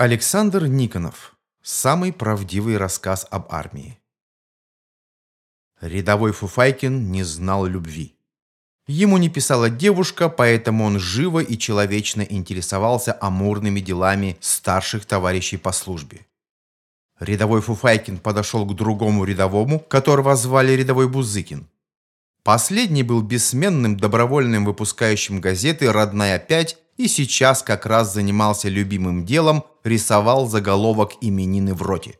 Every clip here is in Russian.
Александр Никонов. Самый правдивый рассказ об армии. Рядовой Фуфайкин не знал любви. Ему не писала девушка, поэтому он живо и человечно интересовался амурными делами старших товарищей по службе. Рядовой Фуфайкин подошел к другому рядовому, которого звали рядовой Бузыкин. Последний был бессменным добровольным выпускающим газеты «Родная 5» и сейчас как раз занимался любимым делом, рисовал заголовок именины в роте.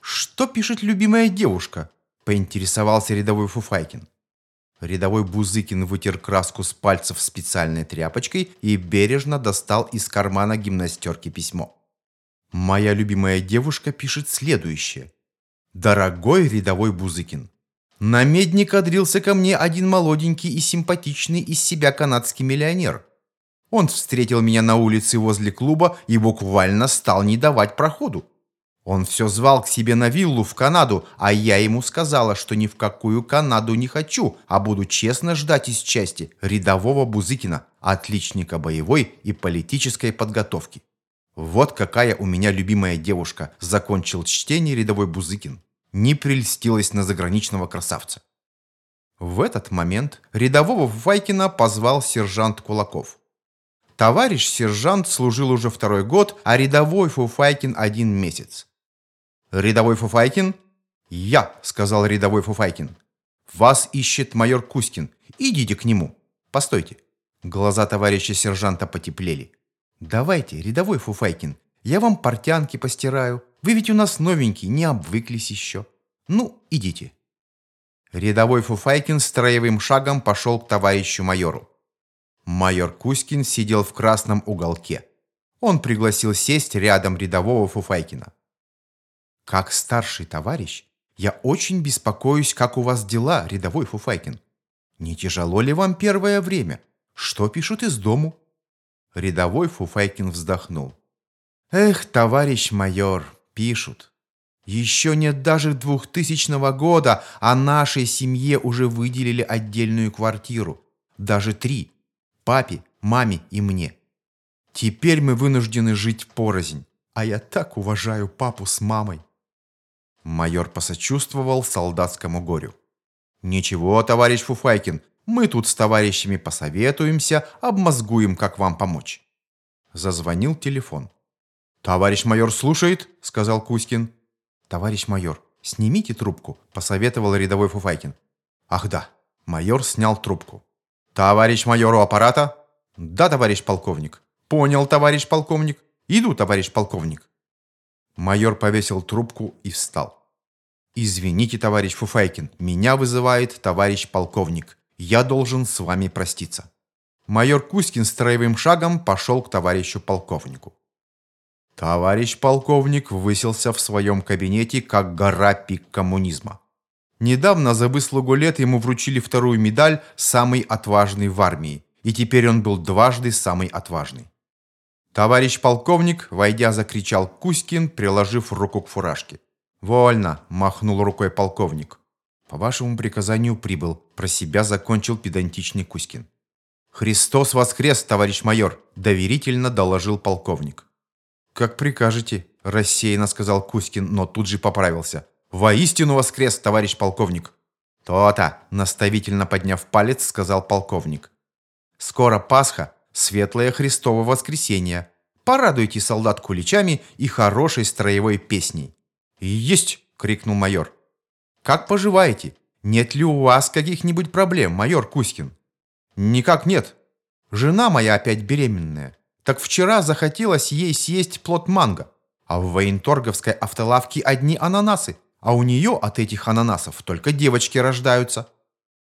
«Что пишет любимая девушка?» – поинтересовался рядовой Фуфайкин. Рядовой Бузыкин вытер краску с пальцев специальной тряпочкой и бережно достал из кармана гимнастерки письмо. «Моя любимая девушка пишет следующее. Дорогой рядовой Бузыкин, на медне кадрился ко мне один молоденький и симпатичный из себя канадский миллионер – он встретил меня на улице возле клуба и буквально стал не давать проходу. Он все звал к себе на виллу в Канаду, а я ему сказала, что ни в какую Канаду не хочу, а буду честно ждать из части рядового Бузыкина, отличника боевой и политической подготовки. Вот какая у меня любимая девушка, закончил чтение рядовой Бузыкин. Не прельстилась на заграничного красавца. В этот момент рядового Вайкина позвал сержант Кулаков. Товарищ сержант служил уже второй год, а рядовой Фуфайкин один месяц. «Рядовой Фуфайкин?» «Я», — сказал рядовой Фуфайкин. «Вас ищет майор Кускин. Идите к нему. Постойте». Глаза товарища сержанта потеплели. «Давайте, рядовой Фуфайкин, я вам портянки постираю. Вы ведь у нас новенький, не обвыклись еще. Ну, идите». Рядовой Фуфайкин строевым шагом пошел к товарищу майору. Майор Кузькин сидел в красном уголке. Он пригласил сесть рядом рядового Фуфайкина. «Как старший товарищ, я очень беспокоюсь, как у вас дела, рядовой Фуфайкин. Не тяжело ли вам первое время? Что пишут из дому?» Рядовой Фуфайкин вздохнул. «Эх, товарищ майор, пишут. Еще нет даже двухтысячного года, а нашей семье уже выделили отдельную квартиру. Даже три папе, маме и мне. Теперь мы вынуждены жить порознь, а я так уважаю папу с мамой. Майор посочувствовал солдатскому горю. «Ничего, товарищ Фуфайкин, мы тут с товарищами посоветуемся, обмозгуем, как вам помочь». Зазвонил телефон. «Товарищ майор слушает», — сказал Кузькин. «Товарищ майор, снимите трубку», — посоветовал рядовой Фуфайкин. «Ах да». Майор снял трубку. «Товарищ майору аппарата?» «Да, товарищ полковник». «Понял, товарищ полковник. Иду, товарищ полковник». Майор повесил трубку и встал. «Извините, товарищ Фуфайкин, меня вызывает товарищ полковник. Я должен с вами проститься». Майор Кузькин строевым шагом пошел к товарищу полковнику. Товарищ полковник выселся в своем кабинете, как гора пик коммунизма. Недавно за выслугу лет ему вручили вторую медаль «Самый отважный в армии», и теперь он был дважды самый отважный. Товарищ полковник, войдя, закричал Кузькин, приложив руку к фуражке. «Вольно!» – махнул рукой полковник. «По вашему приказанию прибыл», – про себя закончил педантичный Кузькин. «Христос воскрес, товарищ майор!» – доверительно доложил полковник. «Как прикажете», – рассеянно сказал Кузькин, но тут же поправился. «Воистину воскрес, товарищ полковник!» «То-то!» – наставительно подняв палец, сказал полковник. «Скоро Пасха, светлое Христово воскресенье. Порадуйте солдат куличами и хорошей строевой песней». «Есть!» – крикнул майор. «Как поживаете? Нет ли у вас каких-нибудь проблем, майор Кузькин?» «Никак нет. Жена моя опять беременная. Так вчера захотелось ей съесть плод манго, а в военторговской автолавке одни ананасы а у нее от этих ананасов только девочки рождаются.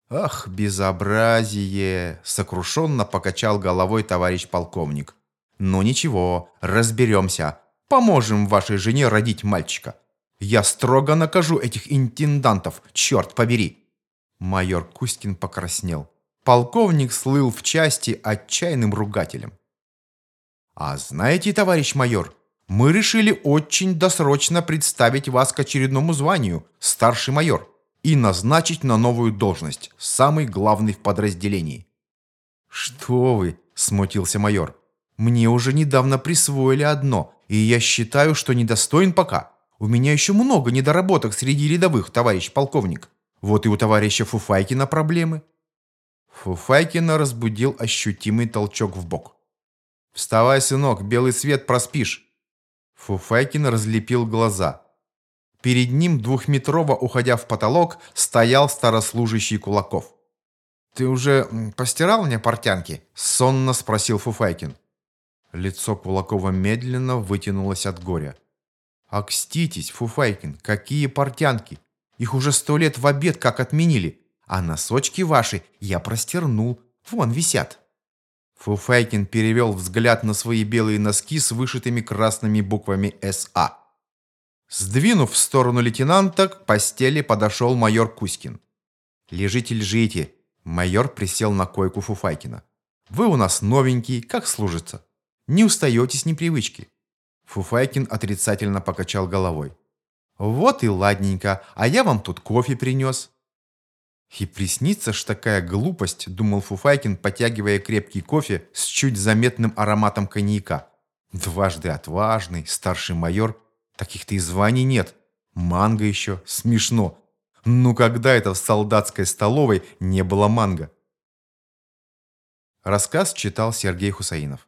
Ах, безобразие! Сокрушенно покачал головой товарищ полковник. Ну ничего, разберемся. Поможем вашей жене родить мальчика. Я строго накажу этих интендантов, черт побери. Майор Кустин покраснел. Полковник слыл в части отчаянным ругателем. «А знаете, товарищ майор, мы решили очень досрочно представить вас к очередному званию, старший майор, и назначить на новую должность, самый главный в подразделении». «Что вы?» – смутился майор. «Мне уже недавно присвоили одно, И я считаю, что недостоин пока. У меня еще много недоработок среди рядовых, товарищ полковник. Вот и у товарища Фуфайкина проблемы. Фуфайкина разбудил ощутимый толчок в бок. «Вставай, сынок, белый свет проспишь!» Фуфайкин разлепил глаза. Перед ним, двухметрово уходя в потолок, стоял старослужащий Кулаков. «Ты уже постирал мне портянки?» – сонно спросил Фуфайкин. Лицо Кулакова медленно вытянулось от горя. «Окститесь, Фуфайкин, какие портянки! Их уже сто лет в обед как отменили, а носочки ваши я простернул, вон висят». Фуфайкин перевел взгляд на свои белые носки с вышитыми красными буквами «СА». Сдвинув в сторону лейтенанта, к постели подошел майор Кузькин. «Лежите, лежите!» Майор присел на койку Фуфайкина. «Вы у нас новенький, как служится? Не устаете с непривычки?» Фуфайкин отрицательно покачал головой. «Вот и ладненько, а я вам тут кофе принес». И приснится ж такая глупость, думал Фуфайкин, потягивая крепкий кофе с чуть заметным ароматом коньяка. Дважды отважный, старший майор. Таких-то и званий нет. Манго еще. Смешно. Ну когда это в солдатской столовой не было манго? Рассказ читал Сергей Хусаинов.